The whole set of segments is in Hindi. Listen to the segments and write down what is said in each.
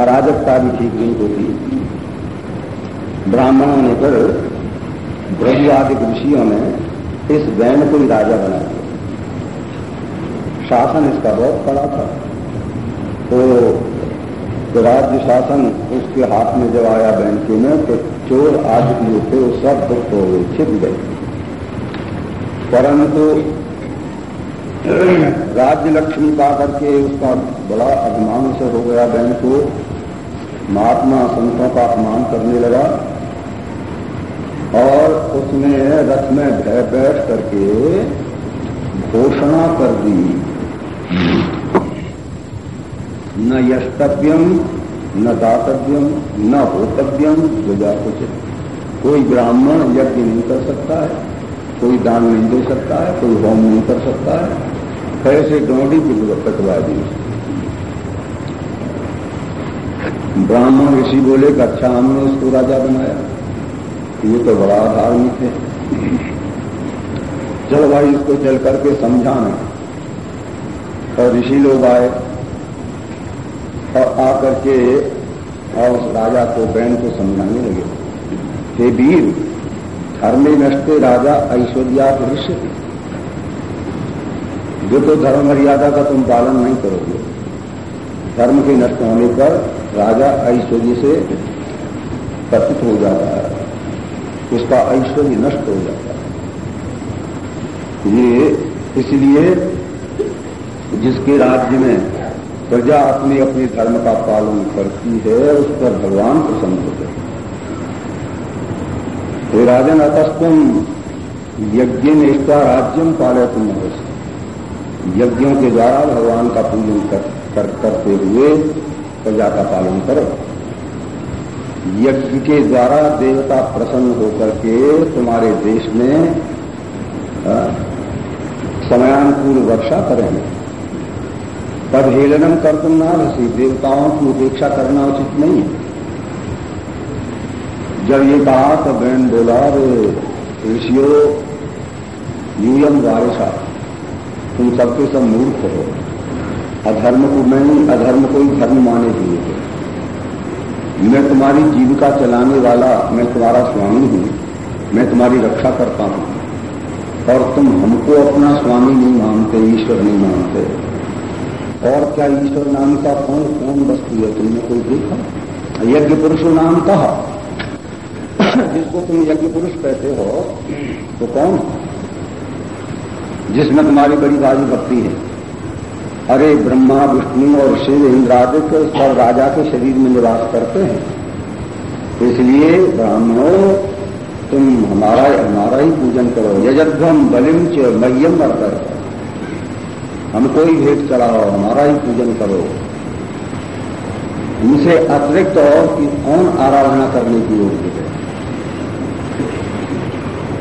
अराजकता भी ठीक नहीं होती। ब्राह्मणों ने फिर ब्रह्मवादिक ऋषियों ने इस वैन को ही राजा बना दिया। शासन इसका बहुत बड़ा था। तो राज्य शासन उसके हाथ में जब आया बैंके में तो चोर आज जो थे, वो सब दुख हो गए, छिप गए। परंतु राज्य लक्ष्मी पा करके उसका बड़ा अभिमान से हो गया, बहन को महात्मा संतों का अपमान करने लगा। और उसने रथ में भय बैठ करके घोषणा कर दी, न यष्टव्यम, न दातव्यम, न होतव्यम, जो कुछ कोई ब्राह्मण यज्ञ नहीं कर सकता है, कोई दान नहीं दे सकता है, कोई होम नहीं कर सकता है। कैसे डोंडी की कटवा दी ब्राह्मण ऋषि बोले कि अच्छा हमने उसको राजा बनाया। ये तो बड़ा धार्मिक है। चलो भाई, इसको चल करके समझाना। और ऋषि लोग आए और आकर के और उस राजा को, बहन को समझाने लगे। हे वीर, धर्मे नष्टे राजा ऐश्वर्या पुरुष जो तो धर्म मर्यादा का तुम पालन नहीं करोगे। धर्म के नष्ट होने पर राजा ऐश्वर्य से पतित हो जाता है। उसका ऐश्वर्य नष्ट हो जाता है। ये इसलिए जिसके राज्य में प्रजा अपने अपने धर्म का पालन करती है, उस पर भगवान प्रसन्न होते हैं। राजन, अतस्तुम यज्ञ निष्ठा राज्यम पाले तुम यज्ञों के द्वारा भगवान का पूजन कर, कर, करते हुए प्रजा का पालन करो। यज्ञ के द्वारा देवता प्रसन्न होकर के तुम्हारे देश में समयानुकूल वर्षा करेंगे तब हेलनम कर तुम ना रसी देवताओं की उपेक्षा करना उचित नहीं जब ये कहा तो बहन बोला ऋषियों यूयम वारिशा तुम सबके सब मूर्ख हो। अधर्म को मैं नहीं, अधर्म को ही धर्म माने हुए मैं तुम्हारी जीविका चलाने वाला, मैं तुम्हारा स्वामी हूँ। मैं तुम्हारी रक्षा करता हूँ। और तुम हमको अपना स्वामी नहीं मानते, ईश्वर नहीं मानते। और क्या ईश्वर नाम का कौन कौन वस्तु है? तुमने कोई देखा? यज्ञ पुरुषों नाम कहा। जिसको तुम यज्ञ पुरुष कहते हो तो कौन? जिसमें तुम्हारी बड़ी भारी भक्ति है। अरे ब्रह्मा, विष्णु और शिव इंद्रादित्य सब राजा के शरीर में निवास करते हैं। इसलिए ब्राह्मणों, तुम हमारा हमारा ही पूजन करो। यजध्वम बलिम च मह्यम वर्तर हमको ही भेंट चढ़ाओ, हमारा ही पूजन करो। उनसे अतिरिक्त और कौन आराधना करने की योग्य है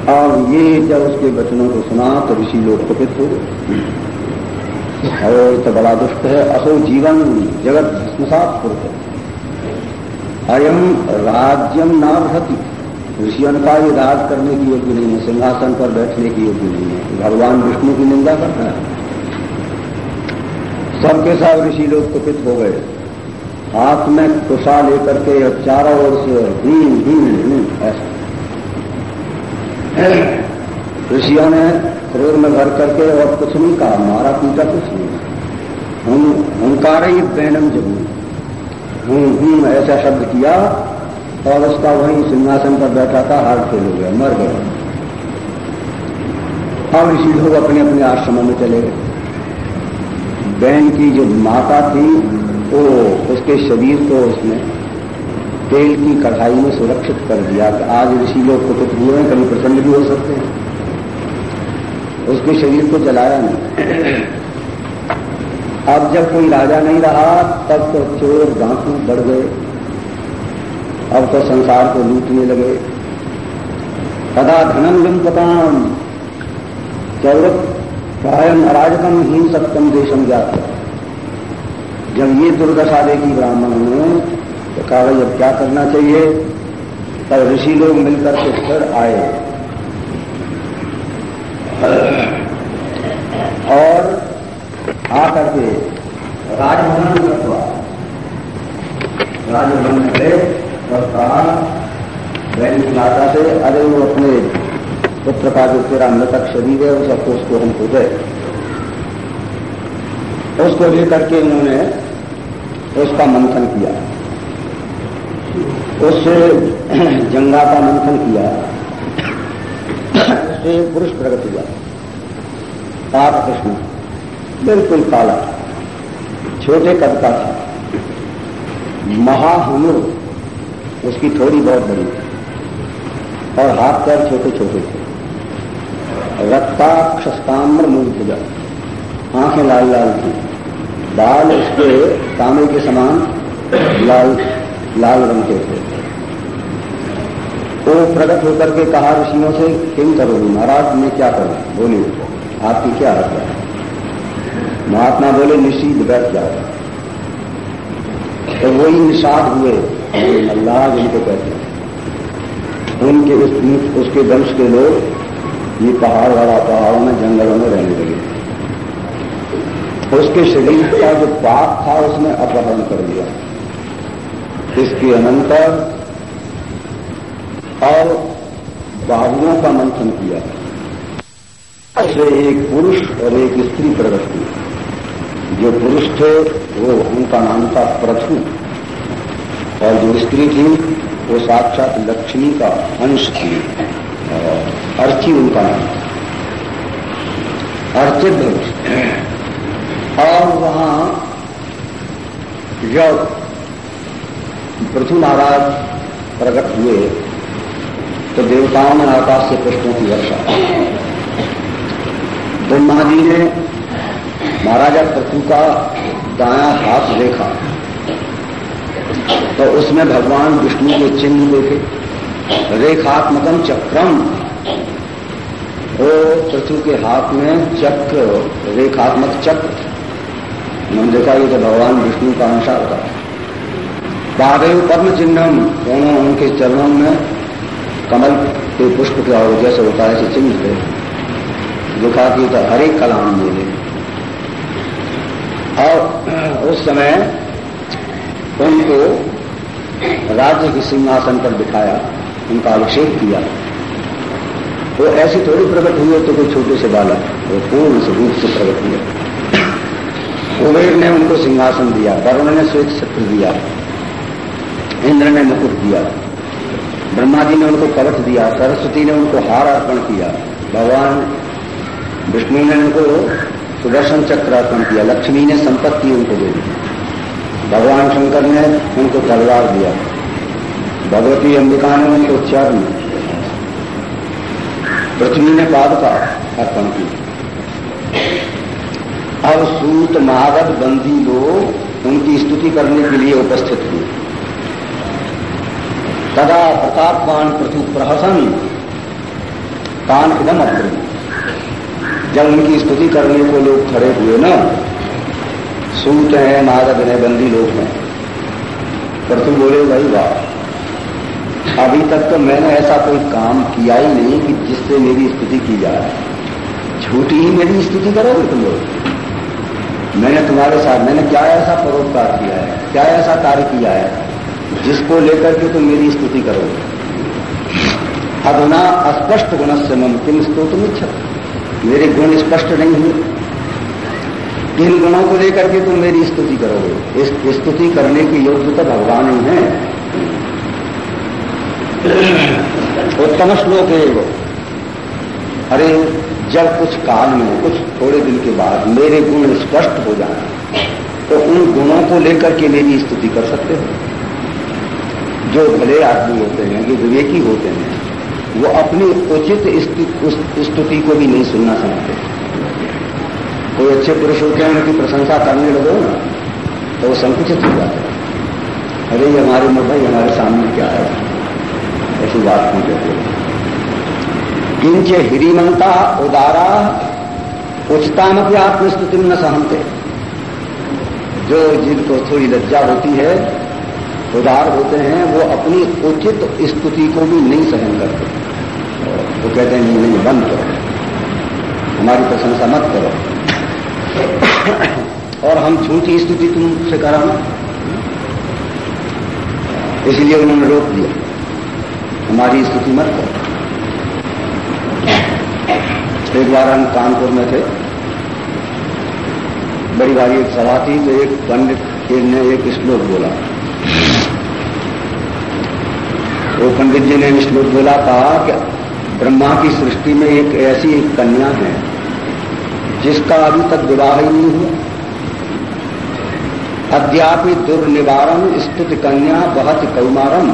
और ये जब उसके वचनों को सुना तो ऋषि लोग कुपित हो गए। और तो बड़ा दुष्ट है। असो जीवन जगत भस्मसात पुरुष अयम राज्यम ना नाभति ऋषियों का ये राज करने की योग्य नहीं है, सिंहासन पर बैठने की योग्य नहीं है। भगवान विष्णु की निंदा करता है। सबके साथ ऋषि लोग कुपित हो गए। हाथ में कुशा लेकर के चारों ओर से हीन हीन ऐसा। ऋषियों ने क्रोध में भर करके और कुछ नहीं कहा, मारा, पीटा कुछ नहीं। हंकार ही बैनम जबू हूँ हूँ ऐसा शब्द किया और उसका वहीं सिंहासन पर बैठा था, हार फेल हो गया, मर गया। अब ऋषि लोग अपने अपने आश्रमों में चले गए। बहन की जो माता थी वो उसके शरीर को उसने तेल की कढ़ाई में सुरक्षित कर दिया कि आज ऋषि लोग कुछ हुए हैं कभी प्रसन्न भी हो सकते हैं। उसके शरीर को जलाया नहीं। अब जब कोई राजा नहीं रहा, तब तो चोर डांकू बढ़ गए। अब तो संसार को लूटने लगे। कदा धनम लिंपताम चौरत कायम अराजकम सत्यम देशम जाता। जब ये दुर्दशा देखी ब्राह्मणों ने तो कहा, अब क्या करना चाहिए? तब ऋषि लोग मिलकर के फिर आए। और आकर के राजभवन में हुआ। राजभवन गए और कहा दैनिक माता से, अरे वो अपने पुत्र का जो तेरा मृतक शरीर है, उस सबको को हमको दे उसको लेकर के उन्होंने उसका मंथन किया। उससे जंगा का मंथन किया। उससे पुरुष प्रगति हुआ। पाप कृष्ण, बिल्कुल काला, छोटे कद का था। महाहुनुर, उसकी थोड़ी बहुत बड़ी, और हाथ पैर छोटे छोटे थे रक्ताक्षस्ताम्र मूर्तिजा आँखें लाल लाल थी। बाल उसके तामे के समान, लाल लाल रंग के थे। तो प्रकट होकर के कहा ऋषियों से किम करोगी? महाराज मैं क्या करूँ? बोली आपकी क्या आज्ञा है? महात्मा बोले निषीद बैठ जाओ। तो वही निषाद हुए अल्लाह जिनको कहते हैं। उनके उस, उसके वंश के लोग ये पहाड़ वाला पहाड़ों में जंगलों में रहने लगे। उसके शरीर का जो पाप था उसने अपहरण कर दिया। इसके अनंतर और बाबुओं का मंथन किया। से एक पुरुष और एक स्त्री प्रकट हुई जो पुरुष थे, वो उनका नाम था प्रथु और जो स्त्री थी, वो साक्षात लक्ष्मी का अंश थी। अर्ची उनका नाम था। अर्चित और वहाँ जब पृथु महाराज प्रकट हुए तो देवताओं ने आकाश से पुष्पों की वर्षा ब्रह्मा जी ने महाराजा पृथु का दाया हाथ देखा। तो उसमें भगवान विष्णु के चिन्ह देखे। रेखात्मकम चक्रम वो पृथ्वी के हाथ में चक्र, रेखात्मक चक्र। मैंने देखा ये तो भगवान विष्णु का अंशा होता है। बादेव पद्म चिन्हम, दोनों उनके चरणों में कमल के पुष्प का जैसे होता है चिन्ह थे। देखा कि तो हरेक कलाम मिले। और उस समय उनको राज्य के सिंहासन पर बिठाया, उनका अभिषेक किया। वो ऐसे थोड़ी प्रकट हुए तो कोई छोटे से बालक, वो पूर्ण रूप से प्रकट हुए। कुबेर ने उनको सिंहासन दिया, वरुण ने श्वेत छत्र दिया। इंद्र ने मुकुट दिया। ब्रह्मा जी ने उनको कवच दिया, सरस्वती ने उनको हार अर्पण किया, भगवान विष्णु ने उनको सुदर्शन चक्र अर्पण किया, लक्ष्मी ने संपत्ति उनको दे दी। भगवान शंकर ने उनको तलवार दिया। भगवती अंबिका ने उनको चरण पृथ्वी ने पाद का अर्पण किया। अब सूत महागत बंदी लोग उनकी स्तुति करने के लिए उपस्थित हुए। तदा प्रतापवान पृथु प्रहसन कान इदम अग्रणी जब उनकी स्तुति करने को लोग खड़े हुए ना। सूत हैं, नारद हैं, बंदी लोग हैं। तुम बोले, भाई वाह। अभी तक तो मैंने ऐसा कोई काम किया ही नहीं कि जिससे मेरी स्तुति की जाए। झूठी ही मेरी स्तुति करोगे तुम लोग? मैंने तुम्हारे साथ, मैंने क्या ऐसा परोपकार किया है? क्या ऐसा कार्य किया है? जिसको लेकर के तुम मेरी स्तुति करोगे। अधुना अस्पष्ट गुण से मम किम स्तोत्र इच्छा मेरे गुण स्पष्ट नहीं हुए इन गुणों को लेकर के तुम मेरी स्तुति करोगे। इस स्तुति करने की योग्य तो भगवान ही है। उत्तम श्लोक है वो। अरे, जब कुछ काल में, कुछ थोड़े दिन के बाद मेरे गुण स्पष्ट हो जाए तो उन गुणों को लेकर के मेरी स्तुति कर सकते हो? जो भले आदमी होते हैं, जो विवेकी होते हैं, वो अपनी उचित स्तुति को भी नहीं सुनना समझते। कोई अच्छे पुरुष होते हैं, उनकी प्रशंसा करने लगो ना तो वो संकुचित हो जाते है। अरे, ये हमारे भाई, हमारे सामने क्या है? ऐसी बात नहीं कहते किंच हिरीमंता उदारा उचिताम अपनी आत्मस्तुति न सहमते। जो जिनको थोड़ी लज्जा होती है उदार होते हैं, वो अपनी उचित स्तुति को भी नहीं सहन करते। वो कहते हैं, नहीं नहीं बंद करो। हमारी प्रशंसा मत करो। और हम झूठी स्तुति तुमसे कराना। इसलिए उन्होंने रोक दिया। हमारी स्तुति मत करो। एक बार हम कानपुर में थे। बड़ी बारी एक सभा थी तो एक पंडित ने एक श्लोक बोला। वो पंडित जी ने श्लोक बोला था कि ब्रह्मा की सृष्टि में एक ऐसी एक कन्या है, जिसका अभी तक विवाह ही नहीं हुआ। अद्यापि दुर्निवारण स्तुति कन्या बहुत कौमारम।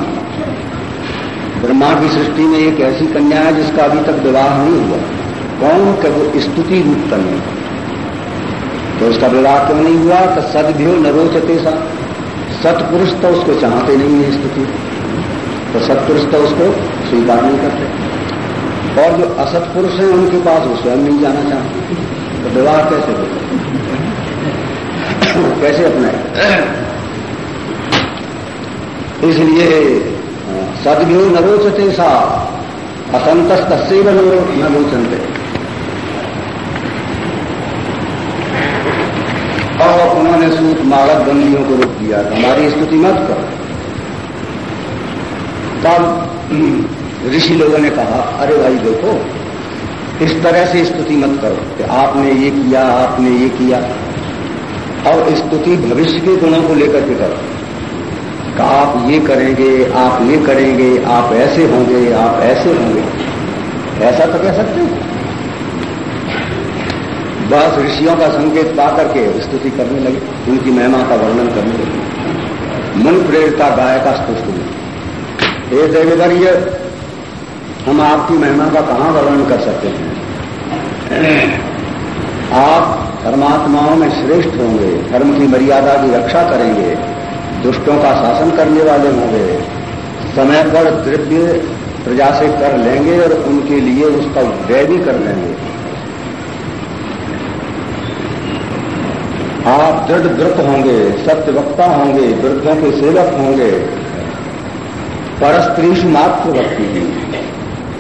ब्रह्मा की सृष्टि में एक ऐसी कन्या है, जिसका अभी तक विवाह नहीं हुआ। कौन कि वो स्तुति रूप कन्या तो उसका विवाह क्यों नहीं हुआ? तो सदभ्यो न रोचते सा। सतपुरुष तो उसको चाहते नहीं है स्तुति। तो सत्पुरुष तो उसको स्वीकार नहीं करते। और जो असतपुरुष हैं, उनके पास वो स्वयं नहीं जाना चाहते तो विवाह कैसे होता कैसे अपनाए? इसलिए सदगुरु न रोचते सा असंत तस्व न रोचनते। और उन्होंने सूत मालक बंदियों को रोक दिया हमारी स्तुति मत करो। तब ऋषि लोगों ने कहा, अरे भाई देखो, इस तरह से स्तुति मत करो कि आपने ये किया, आपने ये किया। और स्तुति भविष्य के गुणों को लेकर के करो। कि आप ये करेंगे, आप ये करेंगे, आप ऐसे होंगे, आप ऐसे होंगे। ऐसा तो कह सकते हैं। बस ऋषियों का संकेत पा करके स्तुति करने लगे। उनकी महिमा का वर्णन करने लगे। मन प्रेरता गाय का हुई हे। देववर्य हम आपकी महिमा का कहाँ वर्णन कर सकते हैं? आप परमात्माओं में श्रेष्ठ होंगे, धर्म की मर्यादा की रक्षा करेंगे, दुष्टों का शासन करने वाले होंगे। समय पर द्रव्य प्रजा से कर लेंगे और उनके लिए उसका व्यय भी कर लेंगे। आप दृढ़ व्रत होंगे सत्य वक्ता होंगे, वृद्धों के सेवक होंगे। परस्त्रीश मात्र भक्ति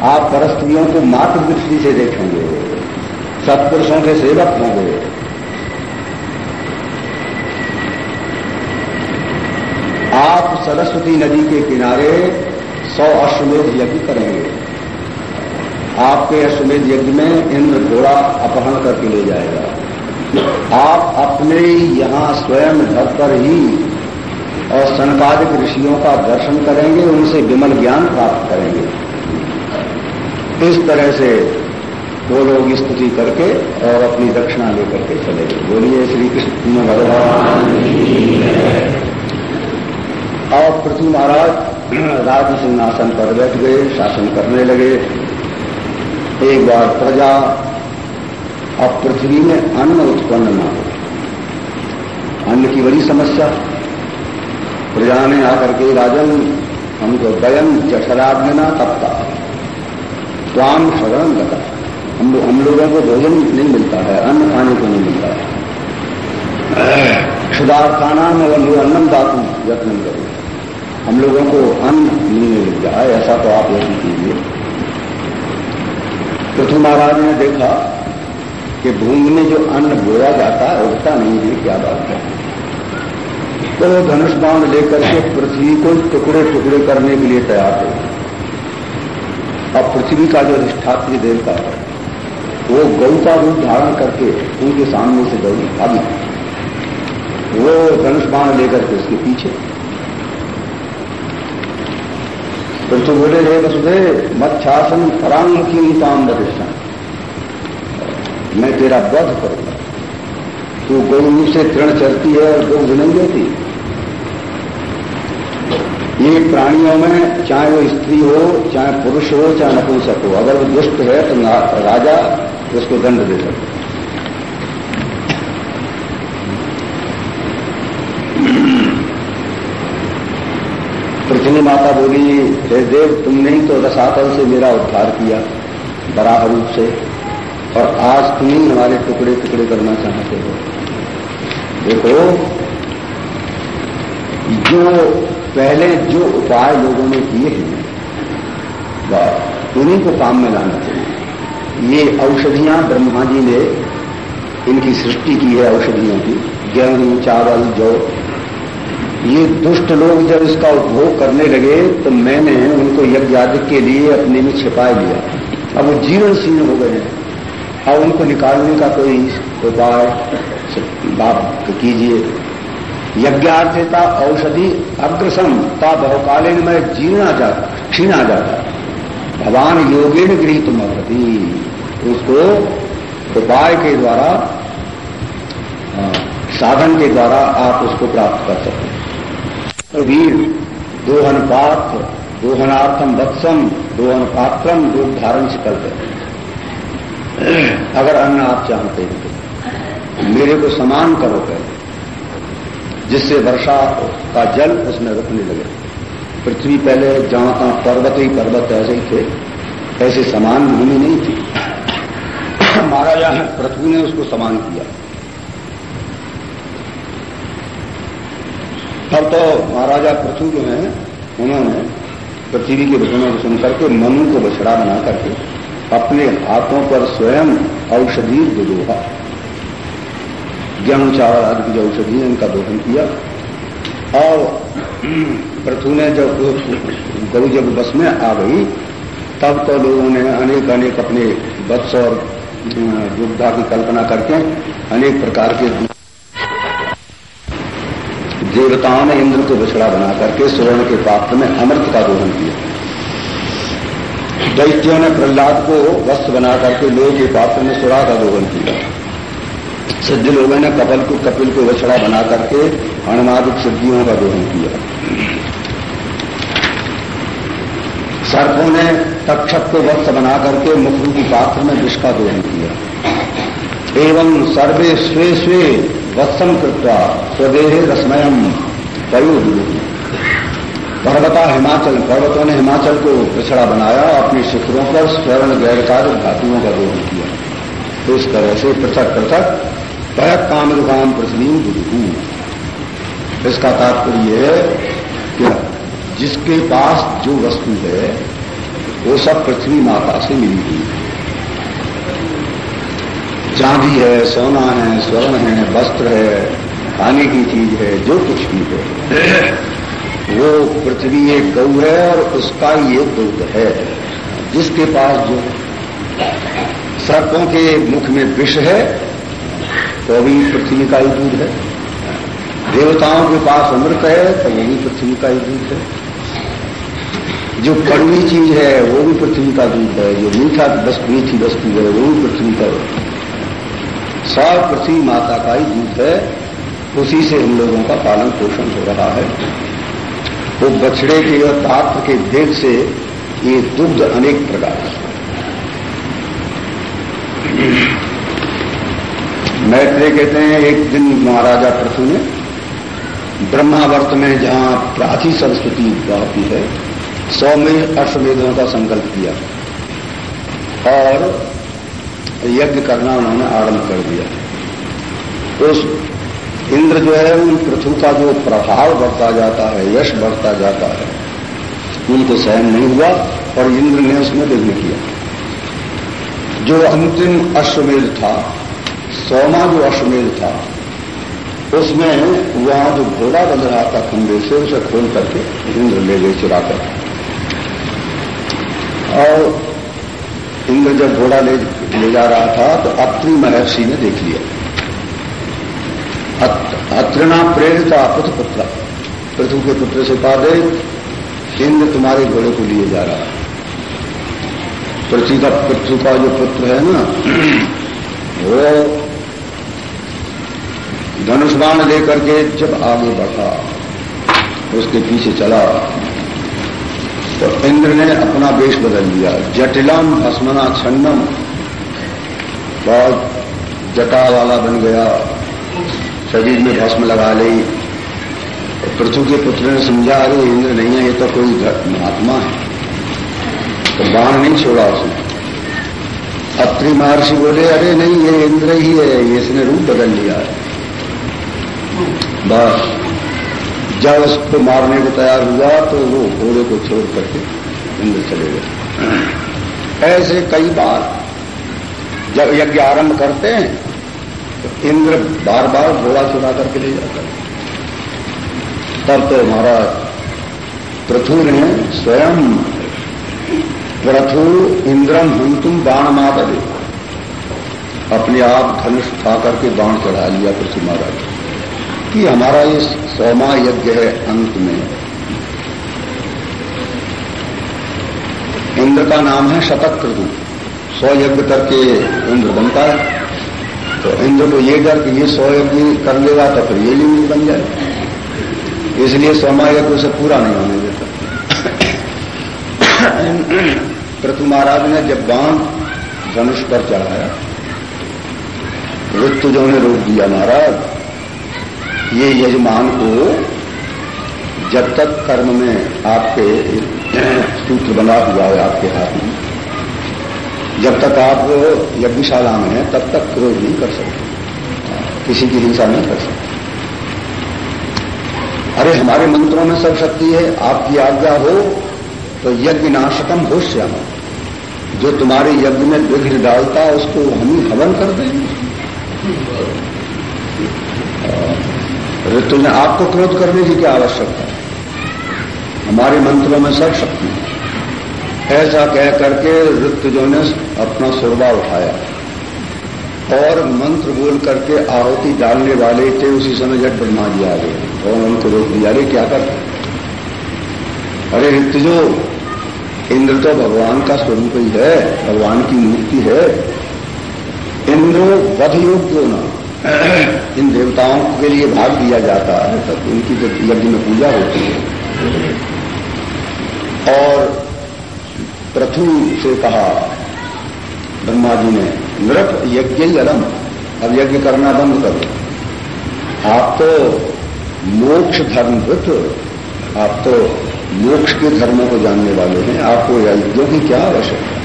आप परस्त्रियों को मात्र दृष्टि से देखेंगे। सत्पुरुषों के सेवक होंगे। आप सरस्वती नदी के किनारे सौ अश्वमेध यज्ञ करेंगे। आपके अश्वमेध यज्ञ में इंद्र घोड़ा अपहरण करके ले जाएगा। आप अपने यहाँ स्वयं घर पर ही और सनकादिक ऋषियों का दर्शन करेंगे, उनसे विमल ज्ञान प्राप्त करेंगे। इस तरह से वो लोग स्तुति करके और अपनी दक्षिणा लेकर के चले गए। बोलिए श्री कृष्ण भगवान और पृथ्वी महाराज राज सिंहासन पर बैठ गए, शासन करने लगे। एक बार प्रजा अब पृथ्वी में अन्न उत्पन्न न हो। अन्न की बड़ी समस्या। प्रजा ने आकर के राजन हमको दयन जठराग्ना तपता। स्वाम शरण लगा हम हम लोगों को भोजन नहीं मिलता है, अन्न खाने को नहीं मिलता है। क्षुदार्थाना में वह अन्नम दातु यत्न करो। हम लोगों को अन्न नहीं लग जाए, ऐसा तो आप यही कीजिए। पृथ्वी महाराज ने देखा कि भूमि में जो अन्न बोया जाता है, उगता नहीं है, क्या बात है। वो धनुष बाण लेकर के पृथ्वी को टुकड़े टुकड़े करने के लिए तैयार हो अब पृथ्वी का जो अधिष्ठात्री देवता है, वो गौ का रूप धारण करके उनके सामने से गौ भागी। वो धनुष बाण लेकर के उसके पीछे। फिर तो बोले रे वसुदे मच्छासन परामुखी नीताम वरिष्ठा मैं तेरा वध करूँगा। तू गौ से तृण चलती है और दुग्ध नहीं देती ये प्राणियों में चाहे वो स्त्री हो, चाहे पुरुष हो, चाहे नपुंसक हो, अगर वो दुष्ट है तो राजा उसको दंड दे सकते पृथ्वी माता बोली, हे देव, तुमने ही तो रसातल से मेरा उद्धार किया बराह रूप से, और आज तुम ही हमारे टुकड़े टुकड़े करना चाहते हो। देखो, जो पहले जो उपाय लोगों ने किए हैं उन्हीं को काम में लाना चाहिए। ये औषधियाँ ब्रह्मा जी ने इनकी सृष्टि की है, औषधियों की। गेहूँ, चावल, जौ। ये दुष्ट लोग जब इसका उपभोग करने लगे तो मैंने उनको यज्ञ के लिए अपने में छिपा लिया। अब वो जीवन शीर्ण हो गए हैं। अब उनको निकालने का कोई उपाय बाप कीजिए। यज्ञार्थता औषधि अग्रसम ता बहुकालीन में जीर्णा जाता, क्षीणा जाता। भगवान योगेन गृहित महती उसको उपाय के द्वारा साधन के द्वारा आप उसको प्राप्त कर सकते वीर, दोहन पात्र दोहनार्थम वत्सम दोहन पात्रम रूप धारण से करते अगर अन्न आप चाहते हैं तो मेरे को समान करो पहले जिससे वर्षा का जल उसमें रुकने लगे। पृथ्वी पहले जहाँ तहां पर्वत ही पर्वत ऐसे ही थे, ऐसे समान भूमि नहीं थी। महाराजा पृथ्वी ने उसको समान किया। तब तो महाराजा पृथ्वी जो है, उन्होंने पृथ्वी के वचनों को सुनकर के मनु को बछड़ा बना करके अपने हाथों पर स्वयं औषधि दुदोहा गेहूँ चावल आदि की जो औषधि है, इनका दोहन किया। और पृथु ने जब गौ जब बस में आ गई, तब तो लोगों ने अनेक अनेक अपने वत्स और दुग्धा की कल्पना करके अनेक प्रकार के देवताओं ने इंद्र को बछड़ा बना करके स्वर्ण के पात्र में अमृत का दोहन किया। दैत्यों ने प्रहलाद को वस्त्र बना करके लोहे के पात्र में सुरा का दोहन किया। सिद्ध लोगों ने कपल को कपिल को बछड़ा बना करके अणमादिक सिद्धियों का दोहन किया। सर्पों ने तक्षक को वत्स बना करके की पात्र में विष का दोहन किया। एवं सर्वे स्वे स्वे वत्सम कृत्वा स्वदेह रसमयम पयो पर्वता हिमाचल पर्वतों ने हिमाचल को पिछड़ा बनाया अपने शिखरों पर स्वर्ण गैरकार धातुओं का दोहन किया। तो इस तरह से पृथक पृथक वह काम रुकाम प्रसलीम गुरु इसका तात्पर्य है कि जिसके पास जो वस्तु है, वो सब पृथ्वी माता से मिली हुई है। चांदी है, सोना है, स्वर्ण है, वस्त्र है, खाने की चीज़ है, जो कुछ भी है, वो पृथ्वी एक गौ है और उसका ये दुग्ध है। जिसके पास जो सर्पों के मुख में विष है तो भी पृथ्वी का ही दूध है। देवताओं के पास अमृत है तो यही पृथ्वी का ही दूध है। जो कड़वी चीज़ है, वो भी पृथ्वी का दूध है। जो मीठा वस्तु मीठी वस्तु है, वो भी पृथ्वी का सब पृथ्वी माता का ही दूध है। उसी से इन लोगों का पालन पोषण हो रहा है। वो बछड़े के और पात्र के भेद से ये दुग्ध अनेक प्रकार है। मैत्रेय कहते हैं, एक दिन महाराजा पृथु ने ब्रह्मावर्त में जहाँ प्राची संस्कृति गाती है, सौ में अश्ववेदों का संकल्प किया और यज्ञ करना उन्होंने आरंभ कर दिया। उस इंद्र जो है, उन पृथ्वी का जो प्रभाव बढ़ता जाता है, यश बढ़ता जाता है, उनको सहन नहीं हुआ और इंद्र ने उसमें विघ्न किया। जो अंतिम अश्वमेध था सोमा जो अश्वमेध था, उसमें वहाँ जो घोड़ा बन रहा था खंबे से, उसे खोल करके इंद्र ले गए चुरा कर और इंद्र जब घोड़ा ले ले जा रहा था तो अत्रि महर्षि ने देख लिया। अत्रिणा प्रेरित पुत्र पुत्र पृथ्वी के पुत्र से पा दे इंद्र तुम्हारे घोड़े को लिए जा रहा है। पृथ्वी का पृथ्वी का जो पुत्र है ना, वो धनुष बाण लेकर के जब आगे बढ़ा, उसके पीछे चला तो इंद्र ने अपना वेश बदल दिया। जटिलम भस्मना छन्नम। बहुत जटा वाला बन गया। शरीर में भस्म लगा ली। पृथ्वी के पुत्र ने समझा, अरे, इंद्र नहीं है, ये तो कोई महात्मा है। तो बाण नहीं छोड़ा उसने। अत्रि महर्षि बोले, अरे, नहीं, ये इंद्र ही है इसने रूप बदल लिया है। बस। जब उसको मारने को तैयार हुआ तो वो घोड़े को छोड़ करके इंद्र चले गए। ऐसे कई बार, जब यज्ञ आरंभ करते हैं तो इंद्र बार बार घोड़ा चुरा करके ले जाता है। तब तो महाराज पृथ्वी ने स्वयं प्रथु इंद्रम हम तुम बाण मादे अपने आप धनुष उठा करके बाण चढ़ा लिया पृथ्वी महाराज कि हमारा ये सौमा यज्ञ है अंत में। इंद्र का नाम है शतक क्रतु सौ यज्ञ करके इंद्र बनता है। तो इंद्र को ये डर ये सौ यज्ञ कर लेगा तो फिर ये लिंग बन जाए। इसलिए सोमा यज्ञ उसे पूरा नहीं होने देता। पृथ्वी महाराज ने जब बाँध धनुष पर चढ़ाया ऋतु जो ने रोक दिया महाराज ये यजमान को जब तक कर्म में आपके सूत्र बना हुआ है आपके हाथ में, जब तक आप यज्ञशाला में हैं, तब तक क्रोध नहीं कर सकते। किसी की हिंसा नहीं कर सकते। अरे, हमारे मंत्रों में सब शक्ति है, आपकी आज्ञा हो तो यज्ञ नाशकम हो श्याम। जो तुम्हारे यज्ञ में विघ्न डालता है, उसको हम ही हवन कर देंगे। ऋतु ने आपको क्रोध करने की क्या आवश्यकता? है हमारे मंत्रों में सब शक्ति है। ऐसा कह करके ऋतुजों ने अपना सुरबा उठाया। और मंत्र बोल करके आहुति डालने वाले थे, उसी समय जट ब्रह्मा जी आ गए। और उनको रोक दिया। अरे क्या कर? अरे ऋतुजो, इंद्र तो भगवान का स्वरूप ही है, भगवान की मूर्ति है। इंद्र वध योग्य न। इन देवताओं के लिए भाग दिया जाता है, तब उनकी जब यज्ञ में पूजा होती है। और पृथ्वी से कहा, ब्रह्मा जी ने, नृप यज्ञ अलम अब यज्ञ करना बंद करो। आप तो मोक्ष धर्मवृत आप तो मोक्ष के धर्मों को जानने वाले हैं, आपको यज्ञों की क्या आवश्यकता?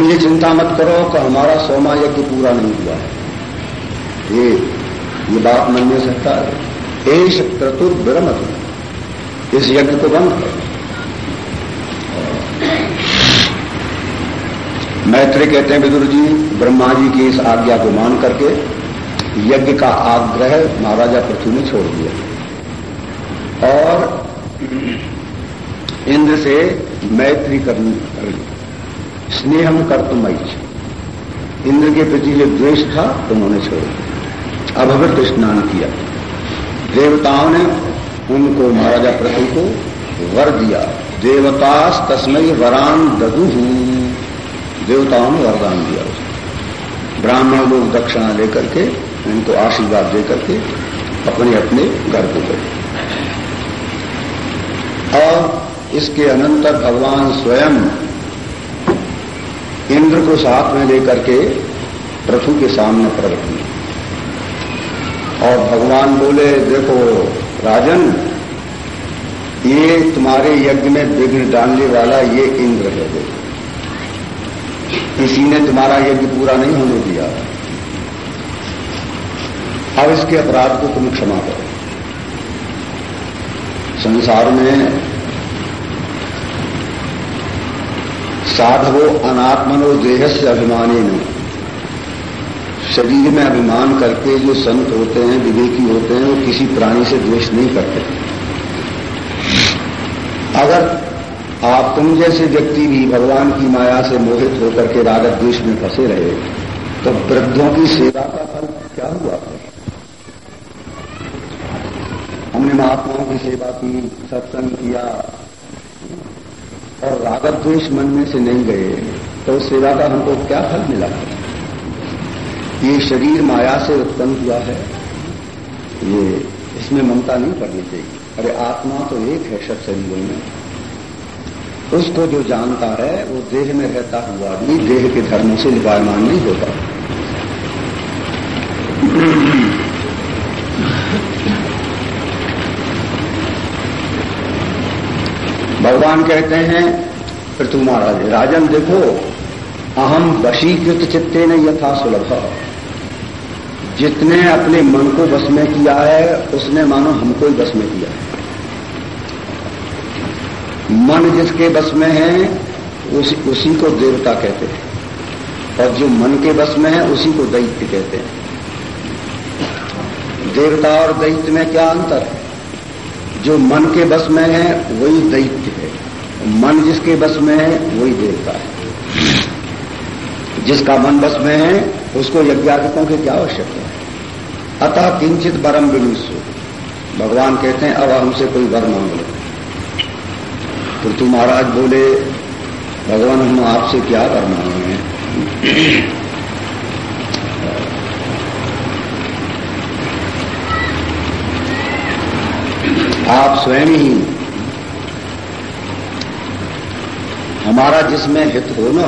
तुम ये चिंता मत करो कि हमारा सोमा यज्ञ पूरा नहीं हुआ है। ये ये बात मन में सकता है। एश क्रतुर्विरमत इस यज्ञ को बंद कर। मैत्री कहते हैं विदुर जी, ब्रह्मा जी की इस आज्ञा को मान करके यज्ञ का आग्रह महाराजा पृथ्वी ने छोड़ दिया। और इंद्र से मैत्री करनी स्नेहम कर तुम इंद्र के प्रति जो द्वेष था उन्होंने छोड़ दिया अभवृत स्नान किया। देवताओं ने उनको, महाराजा पृथ्वी को वर दिया। देवतास तस्मय वरान ददु। देवताओं ने वरदान दिया उसको ब्राह्मण लोग दक्षिणा लेकर के, उनको आशीर्वाद देकर के अपने अपने घर को गए। और इसके अनंतर भगवान स्वयं इंद्र को साथ में लेकर के पृथु के सामने प्रकट हुए। और भगवान बोले, देखो राजन, ये तुम्हारे यज्ञ में विघ्न डालने वाला ये इंद्र है, देखो। इसी ने तुम्हारा यज्ञ पूरा नहीं होने दिया। अब इसके अपराध को तुम क्षमा करो। संसार में साधवो अनात्मनो देह से अभिमानी नहीं शरीर में अभिमान करके जो संत होते हैं, विवेकी होते हैं, वो किसी प्राणी से द्वेष नहीं करते। अगर आप तुम जैसे व्यक्ति भी भगवान की माया से मोहित होकर के रागत द्वेष में फंसे रहे तो वृद्धों की सेवा का फल क्या हुआ? हमने महात्माओं की सेवा की, सत्संग किया और रागव द्वेष मन में से नहीं गए तो उस सेवा का हमको क्या फल मिला? ये शरीर माया से उत्पन्न हुआ है। ये इसमें ममता नहीं करनी चाहिए। अरे आत्मा तो एक है सब शरीरों में। उसको जो जानता है, वो देह में रहता हुआ भी देह के धर्मों से निवारण नहीं होता। भगवान कहते हैं पृथु महाराज राजन देखो अहम वशीकृत चित्ते ने यथा सुलभ। जितने अपने मन को बस में किया है उसने मानो हमको ही बस में किया है। मन जिसके बस में है उसी, उसी को देवता कहते हैं। और जो मन के बस में है उसी को दैत्य कहते हैं। देवता और दैत्य में क्या अंतर? है जो मन के बस में है वही दैत्य। मन जिसके बस में है, वही देवता है। जिसका मन बस में है, उसको यज्ञातकों की क्या आवश्यकता है? अतः किंचित वरम विलुस्व भगवान कहते हैं, अब हमसे कोई वर मांग लो। पृथु महाराज बोले, भगवान, हम आपसे क्या वर मांगे हैं आप स्वयं ही हमारा जिसमें हित हो ना,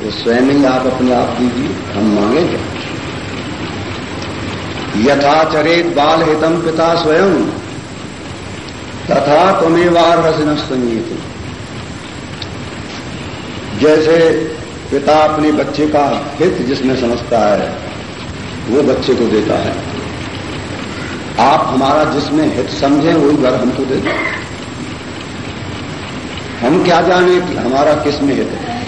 वो स्वयं ही आप अपने आप दीजिए, हम मांगेंगे। यथाचरित बाल हितम पिता स्वयं, तथा तुम्हेवार रसन संगीत जैसे पिता अपने बच्चे का हित जिसमें समझता है, वो बच्चे को देता है। आप हमारा जिसमें हित समझें वही घर हमको दे दो हम क्या जाने कि हमारा किसमें हित है?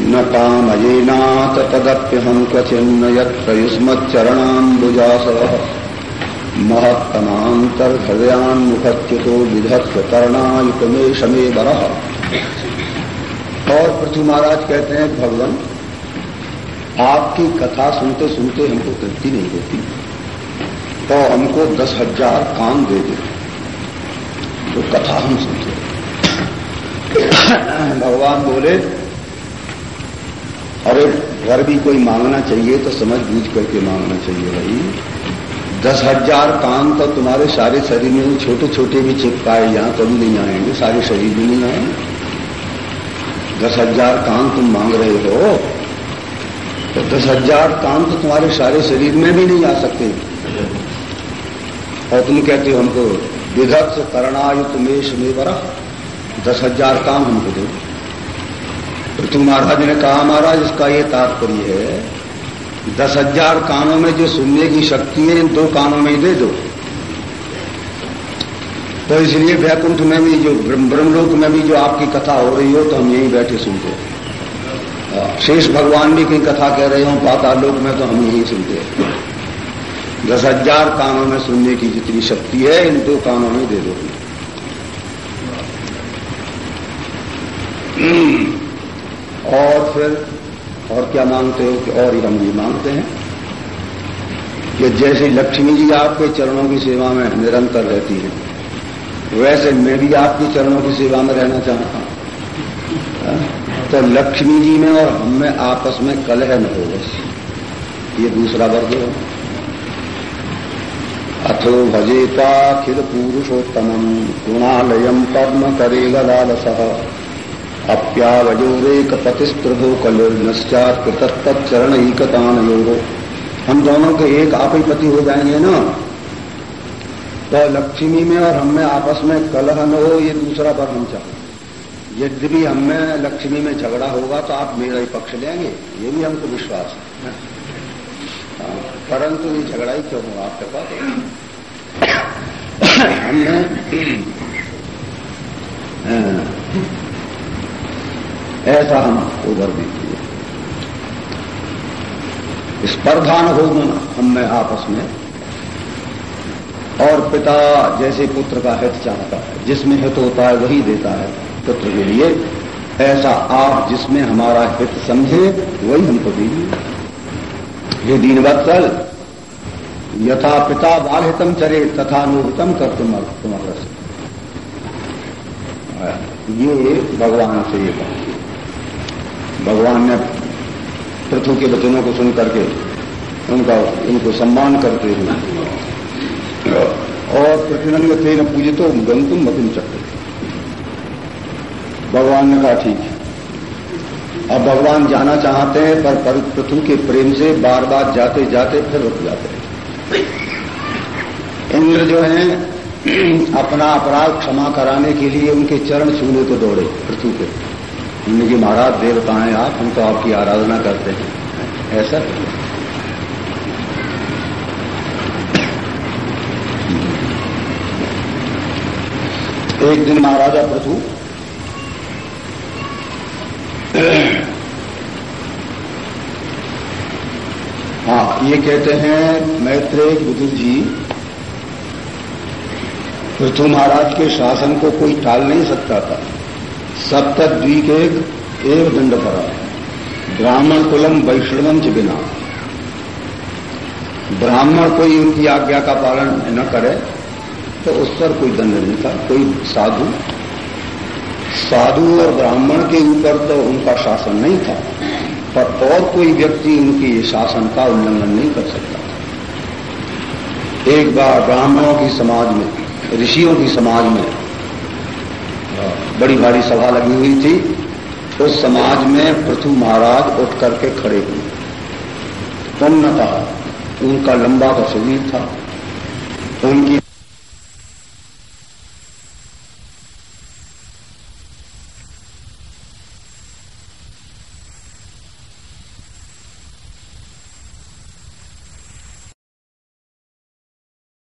न काम अजेनाथ तदप्य हम क्वचिन्न युष्मच्चरणाम्बुजास महत्तमांतर हृदयान्मुखच्युतो विधत्व तरणायुत में शमे बरह और पृथ्वी महाराज कहते हैं, भगवान, आपकी कथा सुनते सुनते हमको तृप्ति नहीं होती। तो हमको दस हज़ार काम दे दे तो कथा हम सुनते भगवान बोले, अरे घर भी कोई मांगना चाहिए तो समझ बूझ करके मांगना चाहिए भाई। दस हज़ार कान तो तुम्हारे सारे शरीर में छोटे छोटे भी चिपकाए, यहाँ कभी नहीं आएँगे, सारे शरीर में नहीं आएँगे दस हज़ार कान तुम मांग रहे हो तो दस हज़ार काम तो तुम्हारे सारे शरीर में भी नहीं आ सकते। और तुम कहते हो हमको विधत्स करणायुत मेष में बरा दस हज़ार काम हमको दो। तो तुम महाराज ने कहा, महाराज, इसका ये तात्पर्य है, दस हज़ार कानों में जो सुनने की शक्ति है, इन दो कानों में ही दे दो। तो इसलिए वैकुंठ में भी जो ब्रह्मलोक में भी जो आपकी कथा हो रही हो तो हम यहीं बैठे सुनते शेष भगवान भी कहीं कथा कह रहे हो, पाताल लोक में तो हम यही सुनते हैं। दस हज़ार कानों में सुनने की जितनी शक्ति है, इन दो कानों में दे दो। और फिर, और क्या मांगते हो कि और ही हम भी मांगते हैं? कि जैसे लक्ष्मी जी आपके चरणों की सेवा में निरंतर रहती है, वैसे मैं भी आपके चरणों की सेवा में रहना चाहता हूँ? तो लक्ष्मी जी में और हम में आपस में कलह न हो बस। ये दूसरा वर्ग है। अथो भजेताखिल पुरुषोत्तम गुणालयम पद्म करेगा लालस अप्यावजोरेक पतिस्त्रभो कलिर्नश्चात योग हम दोनों के एक आप ही पति हो जाएँगे ना? तो लक्ष्मी में और हम में आपस में कलह न हो ये दूसरा पर हम चाहते यद्यपि हमें लक्ष्मी में झगड़ा होगा तो आप मेरा ही पक्ष लेंगे। ये भी हमको विश्वास हाँ, परंतु ये झगड़ा ही क्यों होगा आपके पास हमने ऐसा हम उभर देखिए स्पर्धा न हो हम आपस में, और पिता जैसे पुत्र का हित चाहता है, जिसमें हित होता है, वही देता है, पुत्र के लिए, ऐसा आप जिसमें हमारा हित समझे, वही हमको दीजिए। ये दीनवत्सल यथा पिता बाल हितम चरे, तथा अनुहितम कर तुम तुम्हारा ये भगवान से ये कहा भगवान ने पृथ्वी के वचनों को सुन करके उनका उनको सम्मान करते हुए और पृथ्वीनंद थे न पूजे तो गंतुम मतिम चक्र। भगवान ने कहा, ठीक है। अब भगवान जाना चाहते हैं, पर पृथ्वी के प्रेम से बार बार जाते जाते फिर रुक जाते हैं। इंद्र जो है, अपना अपराध क्षमा कराने के लिए उनके चरण छूने को दौड़े, पृथ्वी पे। उन्होंने कि महाराज देवता हैं आप तो आपकी आराधना करते हैं। ऐसा एक दिन महाराजा पृथु हाँ ये कहते हैं मैत्रेय बुद्ध जी पृथ्वी महाराज के शासन को कोई टाल नहीं सकता था। सप्तक द्वीप एक दंड करा ब्राह्मण कुलम वैष्णवम च बिना। ब्राह्मण कोई उनकी आज्ञा का पालन न करे तो उस पर कोई दंड नहीं था, कोई साधु साधु और ब्राह्मण के ऊपर तो उनका शासन नहीं था, पर और कोई व्यक्ति उनके शासन का उल्लंघन नहीं कर सकता था। एक बार ब्राह्मणों की समाज में, ऋषियों की समाज में बड़ी भारी सभा लगी हुई थी। उस समाज में पृथु महाराज उठ करके खड़े हुए। उन्नता उनका लंबा का शरीर था। उनकी